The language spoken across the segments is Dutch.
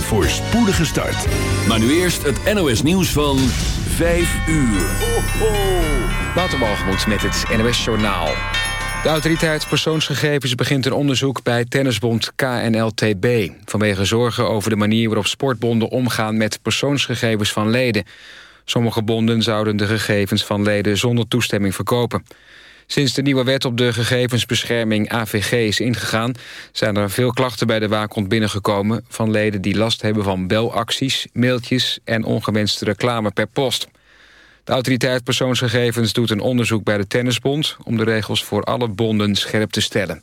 Een voorspoedige start. Maar nu eerst het NOS nieuws van 5 uur. Ho, ho. Met het NOS Journaal. De autoriteit persoonsgegevens begint een onderzoek bij tennisbond KNLTB... vanwege zorgen over de manier waarop sportbonden omgaan met persoonsgegevens van leden. Sommige bonden zouden de gegevens van leden zonder toestemming verkopen. Sinds de nieuwe wet op de gegevensbescherming AVG is ingegaan... zijn er veel klachten bij de waakhond binnengekomen... van leden die last hebben van belacties, mailtjes... en ongewenste reclame per post. De autoriteit persoonsgegevens doet een onderzoek bij de Tennisbond... om de regels voor alle bonden scherp te stellen.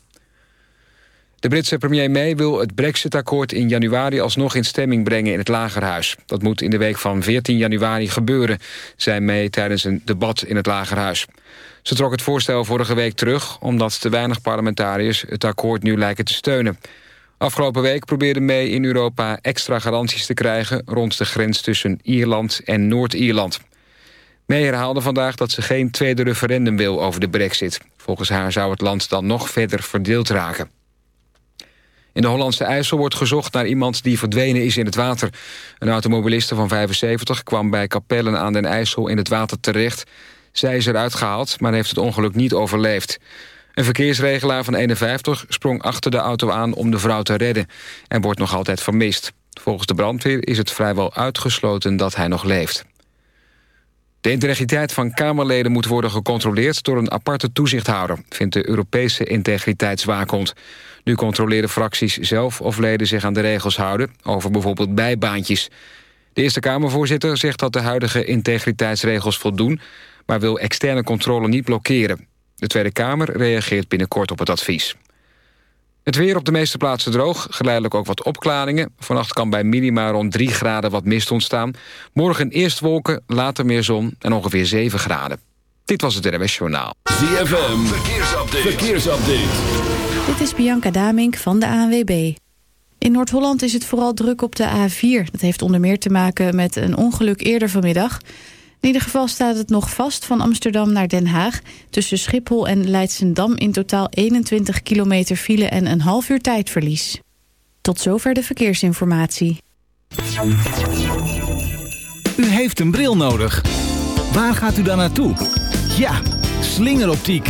De Britse premier May wil het Brexit-akkoord in januari alsnog in stemming brengen in het Lagerhuis. Dat moet in de week van 14 januari gebeuren, zei May tijdens een debat in het Lagerhuis. Ze trok het voorstel vorige week terug... omdat te weinig parlementariërs het akkoord nu lijken te steunen. Afgelopen week probeerde May in Europa extra garanties te krijgen... rond de grens tussen Ierland en Noord-Ierland. May herhaalde vandaag dat ze geen tweede referendum wil over de brexit. Volgens haar zou het land dan nog verder verdeeld raken. In de Hollandse IJssel wordt gezocht naar iemand die verdwenen is in het water. Een automobiliste van 75 kwam bij Capellen aan den IJssel in het water terecht. Zij is eruit gehaald, maar heeft het ongeluk niet overleefd. Een verkeersregelaar van 51 sprong achter de auto aan om de vrouw te redden... en wordt nog altijd vermist. Volgens de brandweer is het vrijwel uitgesloten dat hij nog leeft. De integriteit van Kamerleden moet worden gecontroleerd... door een aparte toezichthouder, vindt de Europese integriteitswaakhond. Nu controleren fracties zelf of leden zich aan de regels houden... over bijvoorbeeld bijbaantjes. De Eerste Kamervoorzitter zegt dat de huidige integriteitsregels voldoen maar wil externe controle niet blokkeren. De Tweede Kamer reageert binnenkort op het advies. Het weer op de meeste plaatsen droog, geleidelijk ook wat opklaringen. Vannacht kan bij minima rond 3 graden wat mist ontstaan. Morgen eerst wolken, later meer zon en ongeveer 7 graden. Dit was het RWS Journaal. ZFM, verkeersupdate. verkeersupdate. Dit is Bianca Damink van de ANWB. In Noord-Holland is het vooral druk op de A4. Dat heeft onder meer te maken met een ongeluk eerder vanmiddag... In ieder geval staat het nog vast van Amsterdam naar Den Haag. Tussen Schiphol en Leidsendam in totaal 21 kilometer file en een half uur tijdverlies. Tot zover de verkeersinformatie. U heeft een bril nodig. Waar gaat u dan naartoe? Ja, slingeroptiek.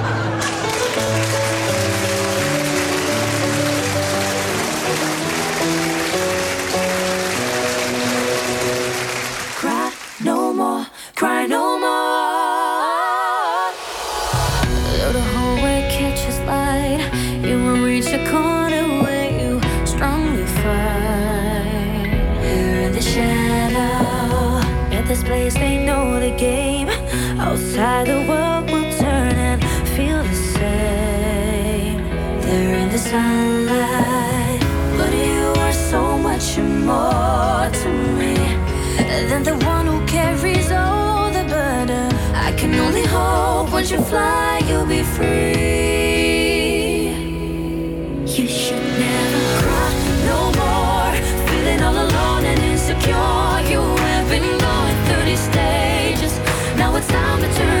Fly, you'll be free. You should never cry no more. Feeling all alone and insecure. You have been going through these stages. Now it's time to turn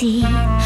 see.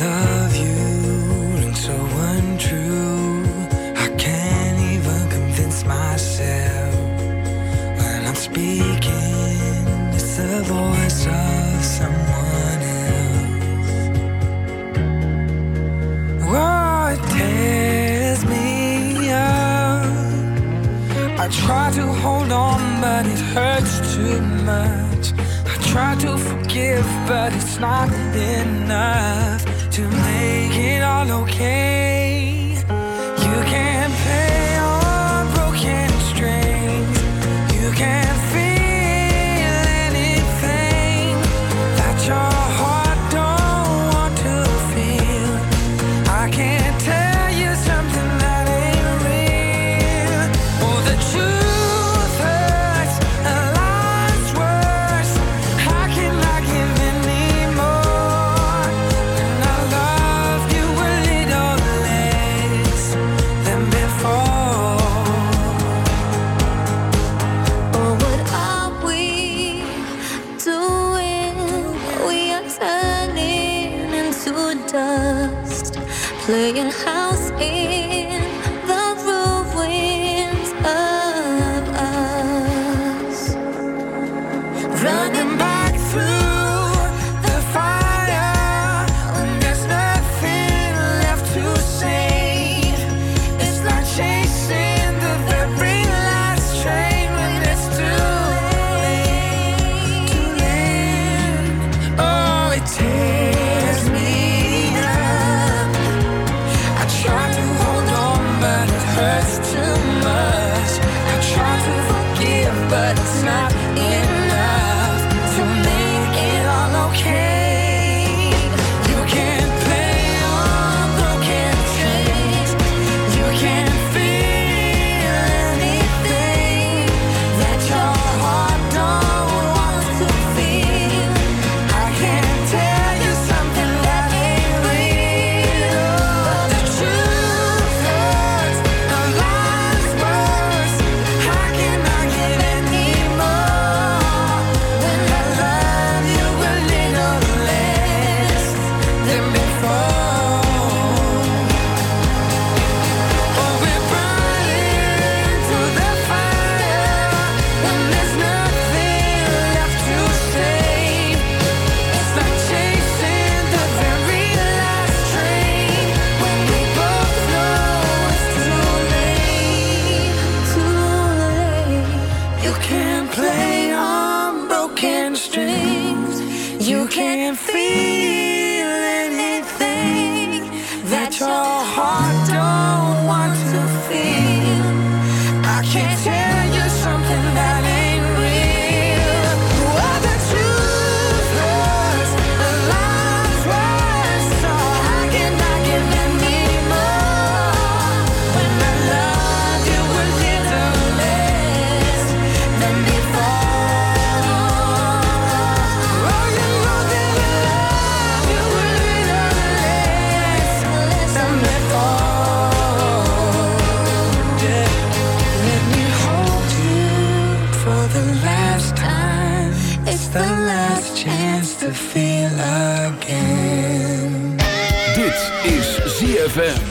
love you and so untrue. I can't even convince myself when I'm speaking. It's the voice of someone else. Oh, it tears me up. I try to hold on, but it hurts too much. I try to forgive, but it's not enough to make it all okay. Dit is ZFM.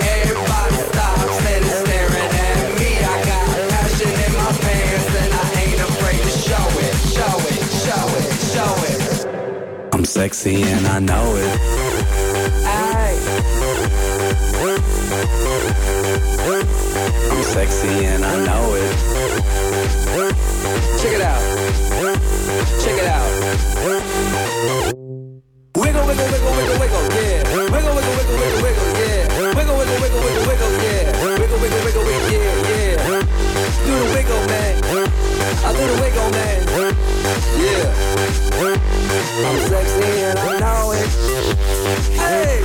Sexy and I know it. I'm sexy and I know it. Check it out. Check it out. Wiggle, wiggle, wiggle, wiggle, yeah. Wiggle, wiggle, wiggle, wiggle, yeah. Wiggle, wiggle, wiggle, wiggle, yeah. Wiggle, wiggle, wiggle, yeah, yeah. Wiggle, man. Do the wiggle, man. Yeah. I'm sexy and I know it. Hey.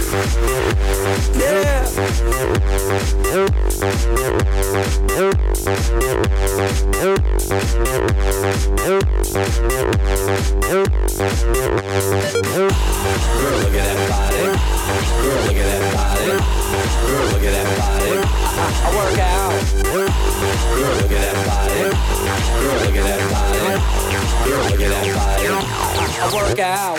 Girl, look at that body. Girl, look at that body. Girl, look at that body. I work out. Girl, look at that body. Girl, look at that body. Look at that body. I work out.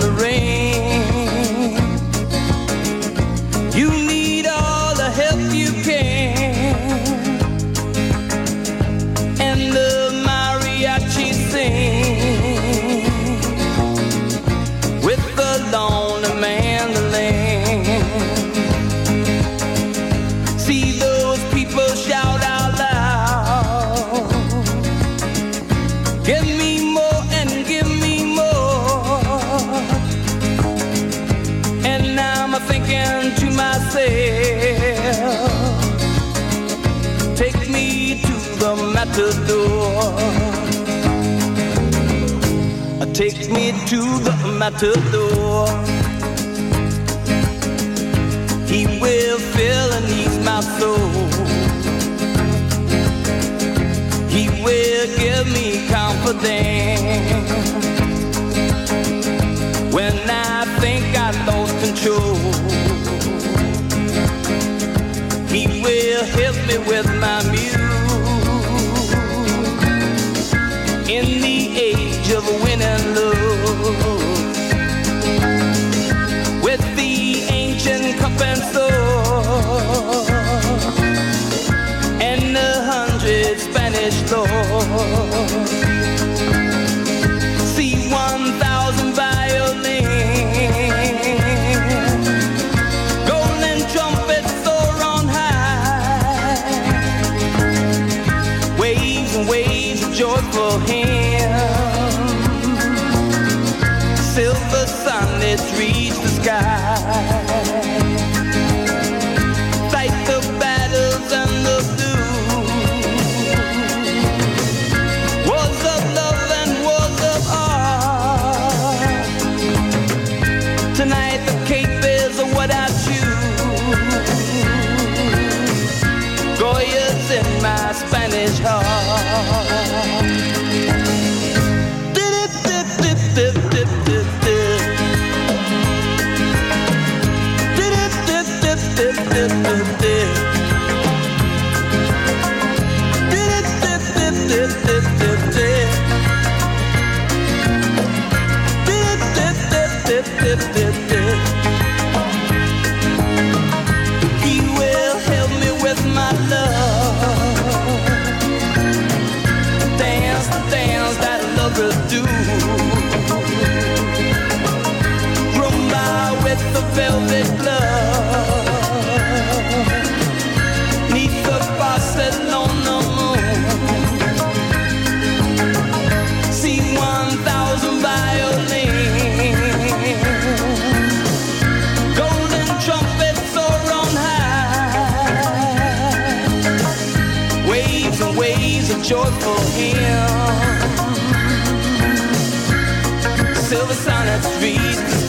I took the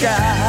sky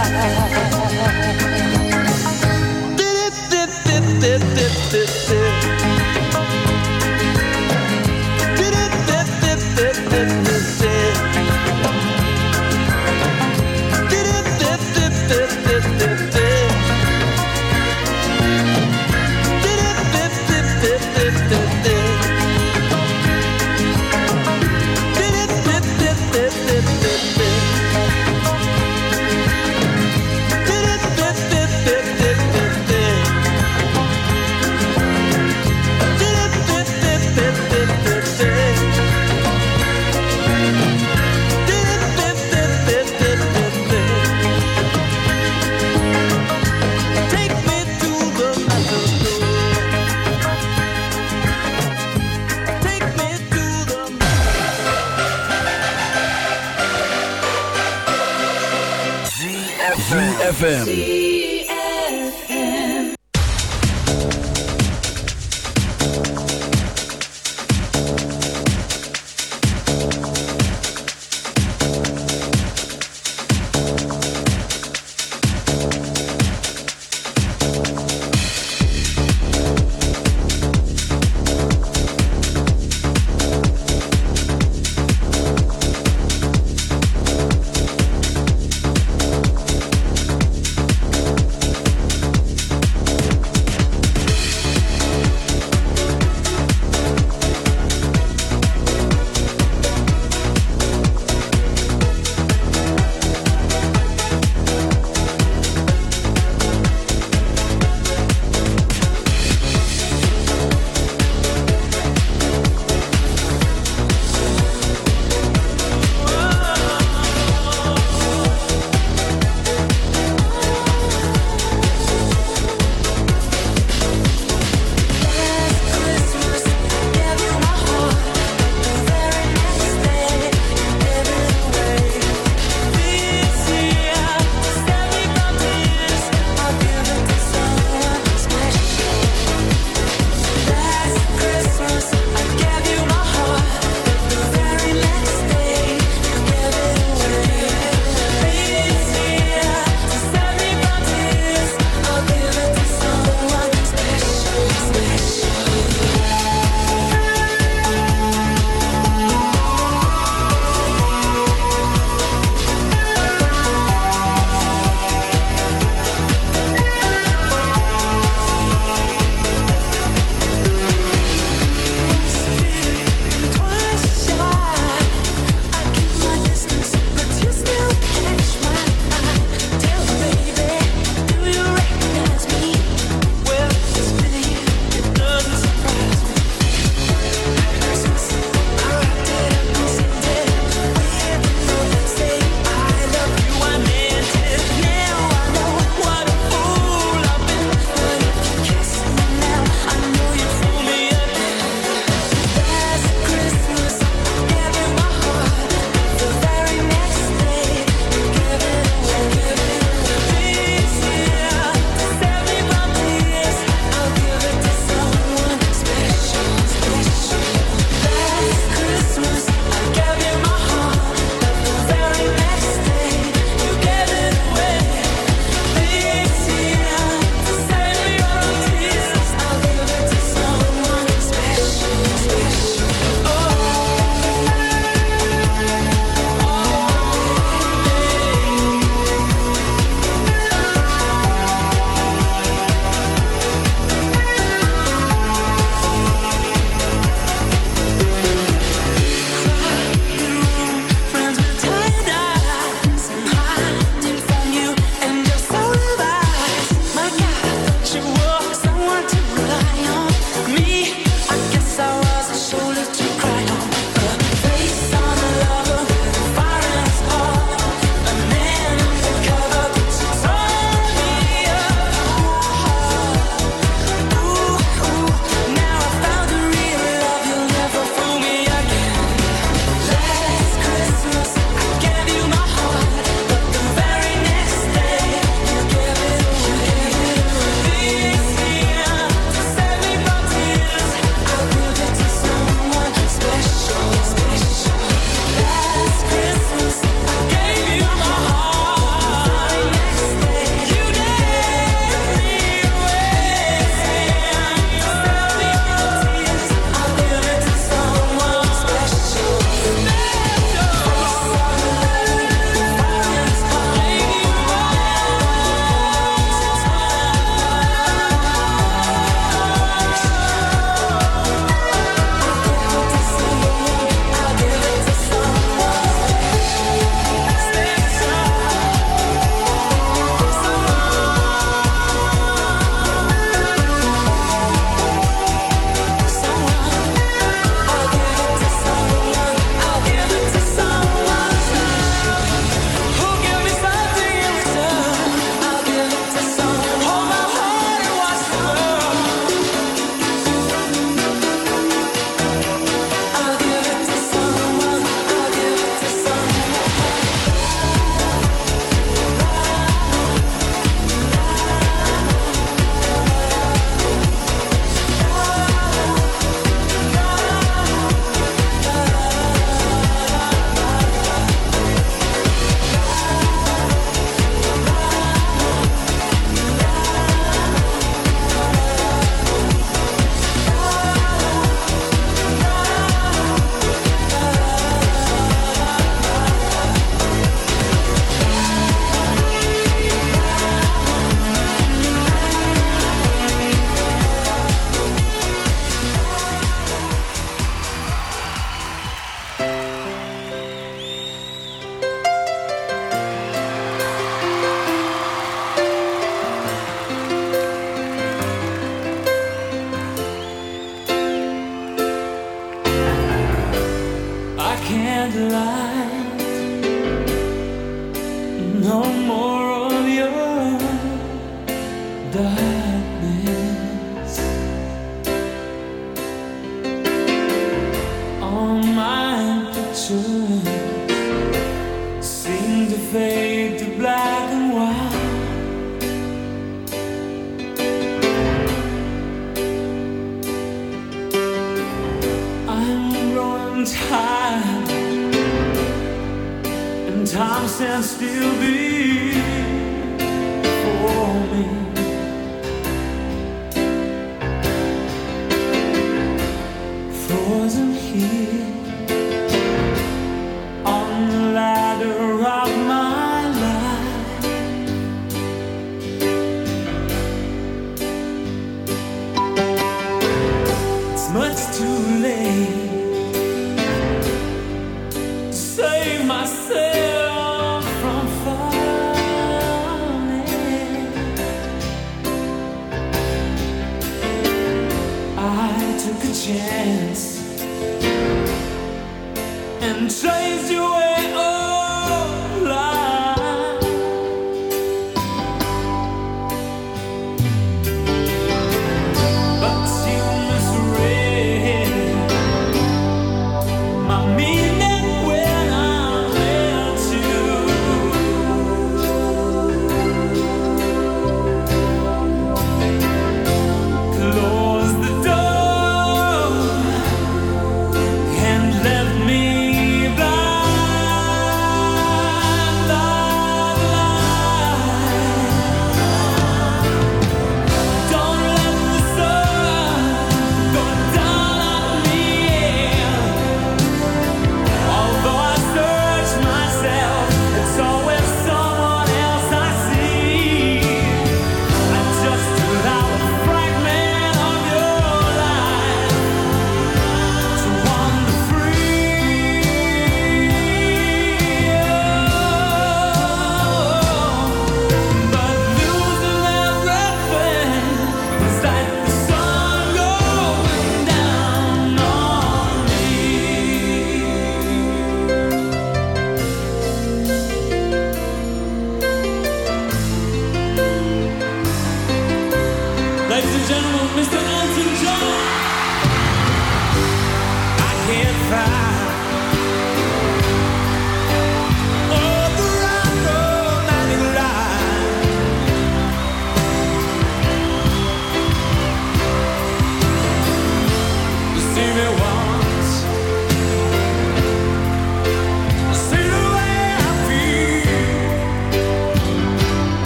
and chased you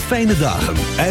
Fijne dagen.